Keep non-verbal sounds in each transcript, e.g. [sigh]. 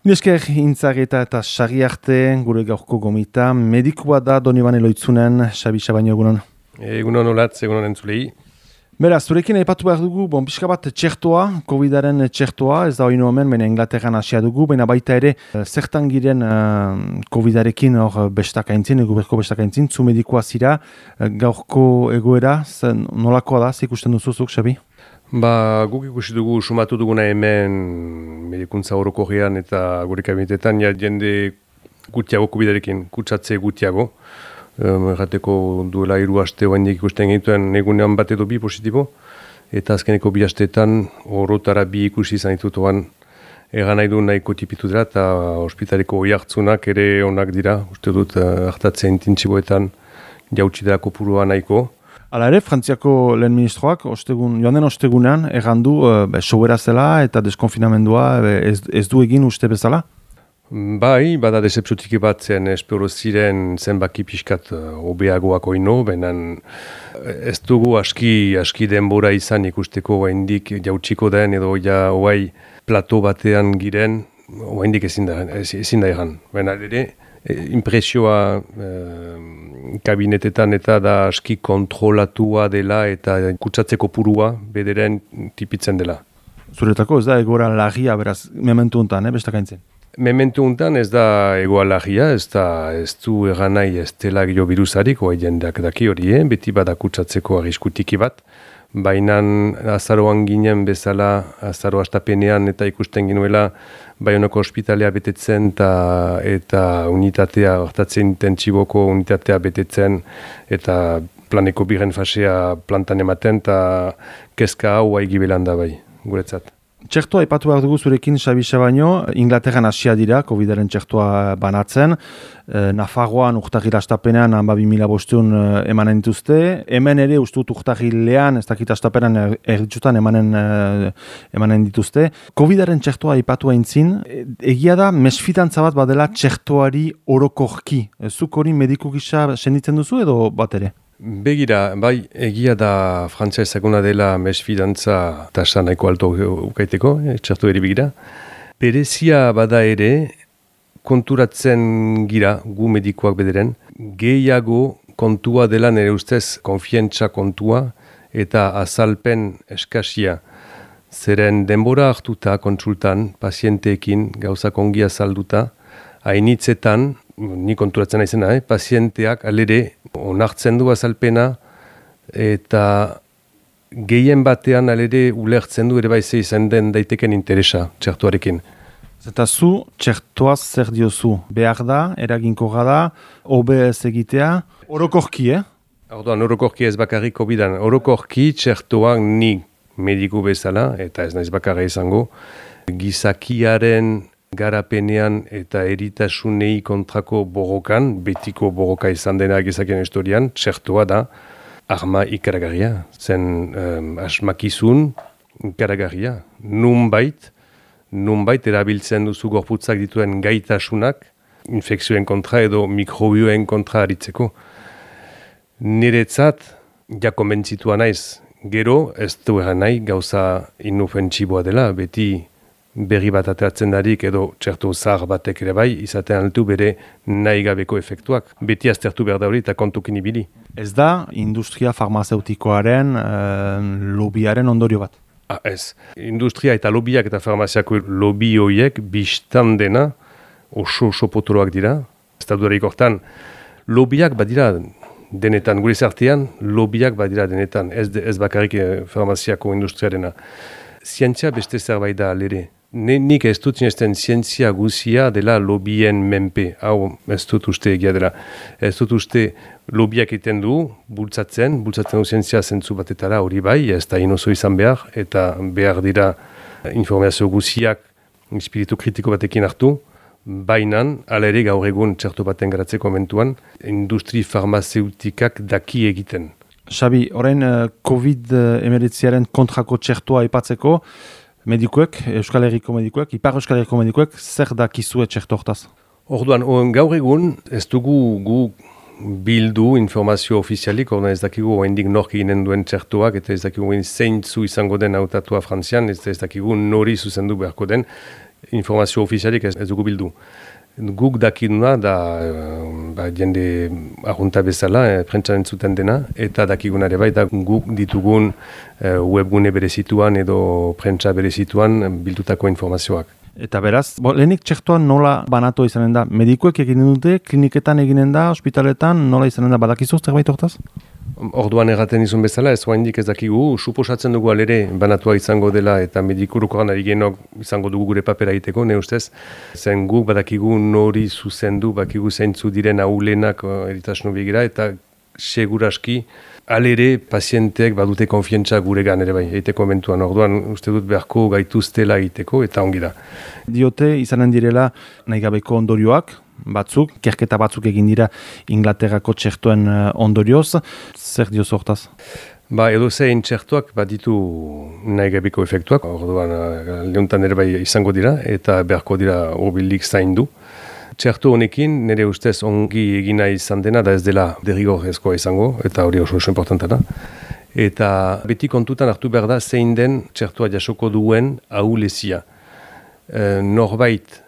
Nesker intzageta eta sari arte gure gaurko gomita, medikua da doni bane loitzunen, Xabi Xabaino egunon. Egunon olatz, egunon entzulei. Bera, zurekin aipatu behar dugu, bon, pixka bat txertoa, COVID-aren txertoa, ez da hori nomen, baina Inglaterran asia dugu, baina baita ere, eh, zertan giren uh, COVID-arekin hor bestakaintzin, eguberko bestakaintzin, zu medikoa zira, uh, gaurko egoera, nolakoa da, ikusten duzuzuk, Xabi? Ba, guk ikusi dugu sumatu duguna hemen medikuntza horoko eta gure kabinetetan, ja jende gutiago kubidarekin, kutsatze gutiago. Errateko duela hiru aste oain ikusten egituen egunean bat edo bi positibo. Eta azkeneko bi asteetan horotara bi ikusi izan ditutuan egan nahi du nahiko tipitu dira eta ospitaleko oi ere onak dira. Uste dut hartatzen intintziboetan jautsi dira kopurua nahiko. Hala ere, Frantziako lehen ministroak, ostegun, joan den ostegunean, egandu e, sobera zela eta deskonfinamendua ez, ez du egin uste bezala? Bai, bada decepzutiki bat zen espero ziren zenbaki pixkat obeagoak oino, benen ez dugu aski, aski denbora izan ikusteko oaindik jautsiko den edo ja oai plato batean giren, oaindik ezin da, ezin da egan. Bena ere, impresioa kabinetetan eta da aski kontrolatua dela eta kutsatzeko purua bederen tipitzen dela. Zuretako ez da egora lagia beraz mementu untan, eh, bestakaintzen? Mementu untan ez da egoa lagia, ez da ez du egan nahi ez dela gio virusarik, oa jendeak daki hori, eh? beti bada kutsatzeko arriskutiki bat. Baina azaroan ginen bezala, azaro astapenean eta ikusten ginuela Baionako ospitalea betetzen ta, eta unitatea, ortatzen intentsiboko unitatea betetzen eta planeko biren fasea plantan ematen eta kezka hau haigi da bai, guretzat. Txertoa ipatu behar dugu zurekin Xabi baino, Inglaterran asia dira, COVID-aren txertoa banatzen. E, Nafarroan urtagir astapenean hanba mila bostun e, emanen dituzte. Hemen ere ustut urtagilean, ez dakit astapenean er, erditzutan emanen, e, emanen dituzte. COVID-aren txertoa ipatu haintzin, e, egia da mesfidantza bat badela txertoari orokorki. Zuk hori mediku gisa senditzen duzu edo bat ere? Begira, bai, egia da frantzia ezaguna dela mesfidantza tasa nahiko alto ukaiteko, eh, txartu eri begira. Perezia bada ere, konturatzen gira, gu medikoak bederen, gehiago kontua dela nire ustez konfientza kontua eta azalpen eskasia. Zeren denbora hartuta kontsultan, pazienteekin gauza kongia azalduta, hainitzetan, ni konturatzen naizena, eh? pazienteak alere onartzen du azalpena eta gehien batean alere ulertzen du ere baize izan den daiteken interesa txertuarekin. Eta zu, txertuaz zer diozu? Behar da, eraginko gada, OBS egitea, orokorki, eh? Orduan, orokorki ez bakarrik obidan. Orokorki txertuak ni mediku bezala, eta ez naiz bakarra izango, gizakiaren garapenean eta eritasunei kontrako borrokan, betiko borroka izan dena gezakien historian, txertoa da, arma ikaragarria, zen um, asmakizun ikaragarria. Nun bait, nun bait erabiltzen duzu gorputzak dituen gaitasunak, infekzioen kontra edo mikrobioen kontra aritzeko. Niretzat, ja konbentzitua naiz, gero ez du nahi gauza inofentsiboa dela, beti berri bat ateratzen darik edo txertu zahar batek ere bai, izaten altu bere nahi gabeko efektuak. Beti aztertu behar da hori eta kontukin ibili. Ez da industria farmazeutikoaren uh, lobiaren ondorio bat? Ah, ez. Industria eta lobiak eta farmaziako lobi horiek biztan dena oso oso potoloak dira. Ez da hortan, lobiak badira denetan, gure zartean, lobiak badira denetan, ez, ez bakarrik eh, farmaziako industriarena. Zientzia beste zerbait da lere. Ne, nik ez dut zinezten zientzia guzia dela lobien menpe. Hau, ez dut uste egia dela. Ez dut uste lobiak iten du, bultzatzen, bultzatzen du zientzia zentzu batetara hori bai, ez da inozo izan behar, eta behar dira informazio guziak espiritu kritiko batekin hartu, bainan, alere gaur egun txertu baten garatzeko mentuan, industri farmazeutikak daki egiten. Xabi, orain uh, COVID-19 kontrako txertua ipatzeko, medikuek, Euskal Herriko medikuek, Ipar Euskal Herriko medikuek, zer da kizue txertortaz? Orduan, gaur egun, ez dugu gu bildu informazio ofizialik, orduan ez dakigu oendik nork eginen duen txertuak, eta ez dakigu zein zu izango den autatua frantzian, ez, ez dakigu nori zuzendu beharko den, informazio ofizialik ez, ez dugu bildu. Guk dakiduna da ba, jende argunta bezala, e, prentsaren zuten dena, eta dakigunare bai, da guk ditugun e, webgune berezituan edo prentsa berezituan bildutako informazioak. Eta beraz, bo, lehenik txertuan nola banatu izanen da? Medikuek eginen dute, kliniketan eginen da, ospitaletan, nola izanen da badakizu, zerbait hortaz? Orduan erraten izun bezala, ez oaindik ez dakigu, suposatzen dugu alere banatua izango dela eta medikuruko gana genok izango dugu gure papera egiteko, ne ustez, zen guk badakigu nori zuzendu, bakigu zeintzu diren ahulenak eritasnu begira eta seguraski. Alere pazienteek badute konfientza gure gan ere bai, egiteko mentuan, orduan uste dut beharko gaituztela egiteko eta ongi da. Diote izanen direla nahi gabeko ondorioak, batzuk, kerketa batzuk egin dira Inglaterrako txertuen eh, ondorioz, zer dio sortaz? Ba, edo zein txertuak bat ditu nahi gabeko efektuak, orduan eh, lehuntan ere bai izango dira, eta beharko dira horbilik zain du txertu honekin nire ustez ongi egina izan dena da ez dela derrigor ezkoa izango eta hori oso oso importanta da. Eta beti kontutan hartu behar da zein den txertua jasoko duen ahulezia. E, norbait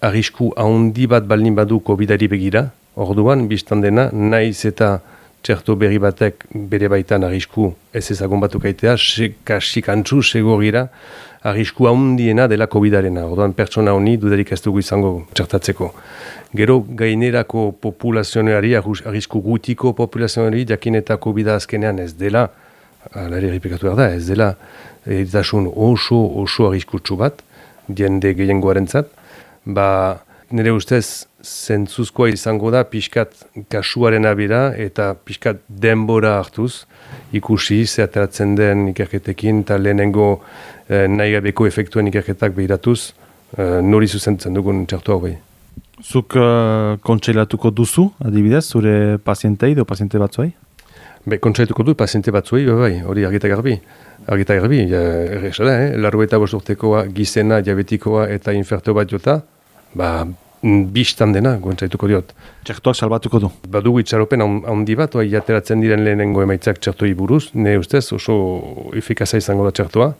arrisku ahondi bat baldin badu COVID-ari begira, orduan biztan dena naiz eta txertu berri batek bere baitan arrisku ez ezagun batuk aitea, kasik antzu segogira arrisku handiena dela COVID-arena. Orduan pertsona honi dudarik ez dugu izango txertatzeko. Gero gainerako populazionari, arrisku gutiko populazionari, jakin eta covid azkenean ez dela, alare erripikatu da, ez dela, editasun oso, oso arriskutsu bat, diende gehiengoaren zat, ba, nire ustez, zentzuzkoa izango da pixkat kasuaren abira eta pixkat denbora hartuz ikusi zehateratzen den ikerketekin eta lehenengo eh, nahi gabeko efektuen ikerketak behiratuz eh, nori zuzentzen dugun txartu hau bai. Zuk uh, kontseilatuko duzu, adibidez, zure pazientei edo paziente batzuei? Be, kontseilatuko du paziente batzuei, bai, bai, hori argita garbi. Argita garbi, ja, errexela, eh? larru eta bosturtekoa, gizena, diabetikoa eta inferto bat jota, ba, biztan dena, goentzaituko diot. Txertuak salbatuko du. Badugu itxaropen handi bat, oai jateratzen diren lehenengo emaitzak txertoi buruz, ne ustez oso efikaza izango da txertua.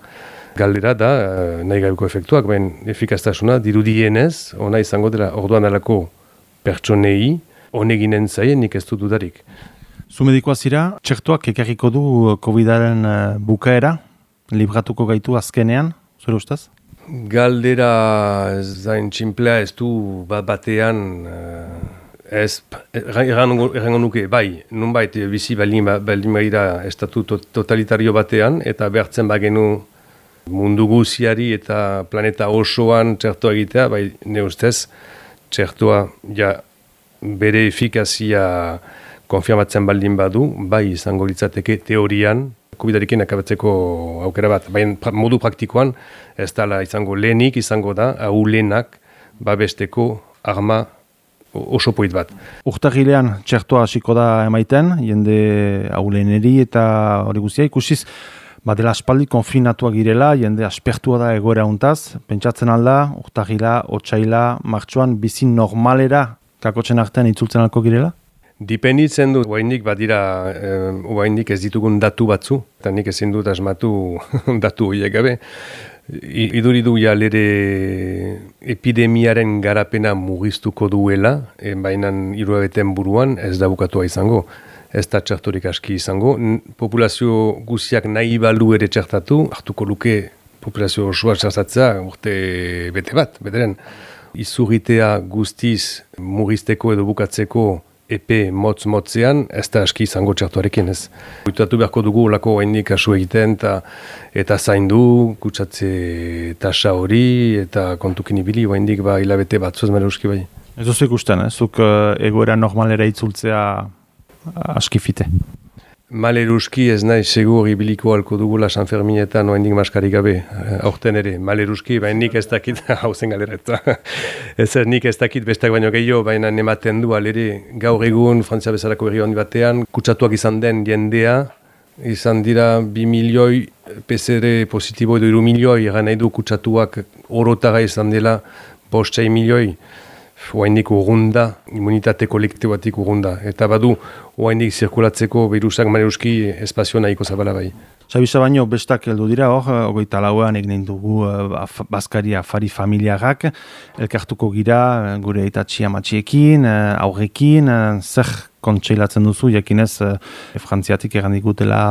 Galdera da, eh, nahi gabeko efektuak, baina efikaztasuna dirudienez, ona izango dela orduan alako pertsonei, honeginen zaien nik ez dut dudarik. Zu medikoa zira, txertuak ekarriko du COVID-aren eh, bukaera, libratuko gaitu azkenean, zure ustez? Galdera zain tximplea ez du bat batean uh, ez errango nuke, bai, nunbait bizi baldin ba, baira estatu totalitario batean eta behartzen bagenu mundu guziari eta planeta osoan txertoa egitea, bai, ne ustez, txertoa ja bere efikazia konfiamatzen baldin badu, bai izango litzateke teorian, COVID-arekin akabatzeko aukera bat. Baina modu praktikoan ez dala izango lehenik, izango da, hau lehenak babesteko arma oso poit bat. Urtagilean txertoa hasiko da emaiten, jende hau eta hori guztia ikusiz, badela aspaldi konfinatua girela, jende aspertua da egoera untaz, pentsatzen alda, urtagila, otxaila, martxuan, bizi normalera kakotzen artean itzultzen alko girela? Dipenditzen du, guainik badira, guainik ez ditugun datu batzu, eta nik ezin dut asmatu [laughs] datu horiek gabe. Iduri du ja lere epidemiaren garapena mugistuko duela, e, baina iruabeten buruan ez da bukatua izango, ez da txarturik aski izango. Populazio guziak nahi balu ere txartatu, hartuko luke populazio osoa txartatzea urte bete bat, beteren. Izurritea guztiz mugisteko edo bukatzeko epe motz-motzean, ez da aski izango txartuarekin ez. Guitatu beharko dugu lako haindik asu egiten eta, eta zaindu, kutsatze tasa hori eta kontukin ibili haindik ba hilabete batzuaz mele uski bai. Ez duzu ikusten, eh? zuk egoera normalera itzultzea askifite. Maleruski ez nahi segur ibiliko alko dugula San Ferminetan oa maskari gabe, eh, aurten ere. Maleruski, baina nik ez dakit, [laughs] hau zen galereta. [laughs] ez nik ez dakit bestak baino gehiago, baina nematen du alere gaur egun, Frantzia bezalako berri handi batean, kutsatuak izan den jendea, izan dira bi milioi PCR positibo edo iru milioi, egan nahi du kutsatuak orotara izan dela, bostei milioi. Oainik urrunda, immunitate kolektibatik urrunda. Eta badu, oainik zirkulatzeko virusak maneruski espazio nahiko zabala bai. Xabisa baino bestak heldu dira hor, ogoita lauan egin dugu uh, Baskari afari familiarrak, elkartuko gira gure itatxi amatxiekin, uh, aurrekin, zer kontseilatzen duzu, jakinez uh, frantziatik egan digutela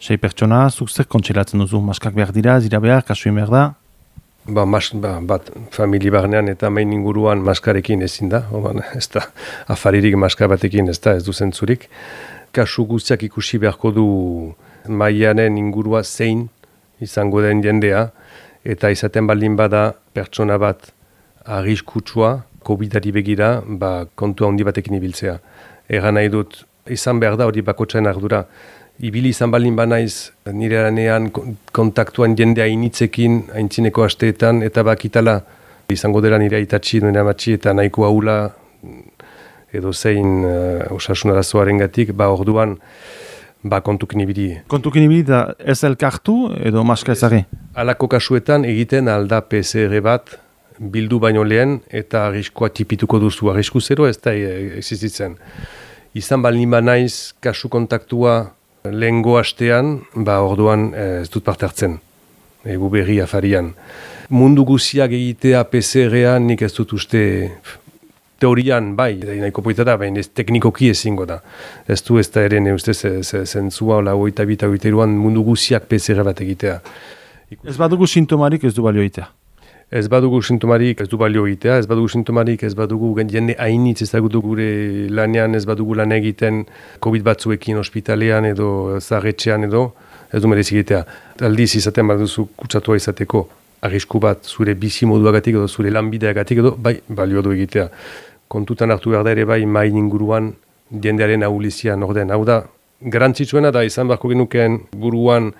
sei pertsona, zuk zer kontseilatzen duzu, maskak behar dira, zira behar, kasuin behar da? Ba, mas, ba, bat, famili barnean eta main inguruan maskarekin ezin da, Oban, ez da, afaririk maskar batekin ez da, ez du zentzurik. Kasu guztiak ikusi beharko du maianen ingurua zein izango den jendea, eta izaten baldin bada pertsona bat arriskutsua, COVID-ari begira, ba, kontua handi batekin ibiltzea. Egan nahi dut, izan behar da hori bakotxain ardura, ibili izan balin banaiz nire aranean kontaktuan jendea initzekin haintzineko asteetan eta bakitala izango dela nire aitatxi, nire amatxi eta nahiko haula edo zein uh, osasun arazoaren gatik, ba orduan ba kontukin ibili. Kontukin ibili da ez elkartu edo maska ezari? Alako kasuetan egiten alda PCR bat bildu baino lehen eta arriskoa tipituko duzu. Arrisku zero ez da existitzen. Izan balin banaiz kasu kontaktua lehengo astean, ba orduan eh, ez dut parte hartzen, egu berri afarian. Mundu guziak egitea PCR-ean nik ez dut uste teorian, bai, nahiko poita da, baina ez teknikoki ezingo da. Ez du ez da ere ne uste zentzua, ola oita bita mundu guziak PCR bat egitea. Ez badugu sintomarik ez du balio egitea ez badugu sintomarik ez du balio egitea, ez badugu sintomarik ez badugu jende hainitz ez dago gure lanean, ez badugu lan egiten COVID batzuekin ospitalean edo zagetxean edo, ez du merezi egitea. Aldiz izaten baduzu kutsatua izateko arrisku bat zure bizi moduagatik edo zure lanbideagatik edo, bai, balio du egitea. Kontutan hartu behar da ere bai main inguruan jendearen ahulizian orden. Hau da, garantzitsuena da izan beharko genukeen buruan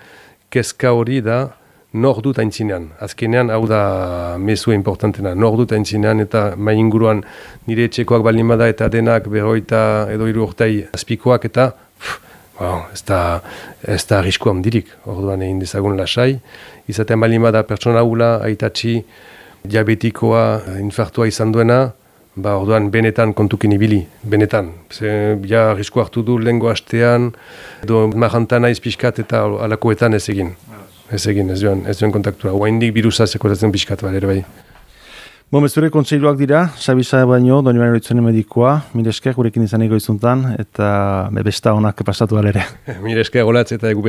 kezka hori da, nor dut aintzinean. Azkenean, hau da mezu importantena, nor dut aintzinean eta mai inguruan nire etxekoak baldin bada eta denak berroita edo iru urtai azpikoak eta wow, ez da, ez da arrisku handirik, orduan egin dezagun lasai. Izaten baldin bada pertsona hula, aitatxi, diabetikoa, infartua izan duena, ba orduan benetan kontukin ibili, benetan. Ze, ja arrisku hartu du lehengo hastean, edo marantana izpiskat eta alakoetan ez egin ez egin, ez joan, ez joan kontaktua. Oa indik biruza sekoratzen pixkat bat, ere bai. Bo, mezure kontseiluak dira, Xabisa baino, doni baino itzune medikoa, mire esker, gurekin izan izuntan, eta besta honak pasatu alere. [laughs] mire esker, golatz eta egu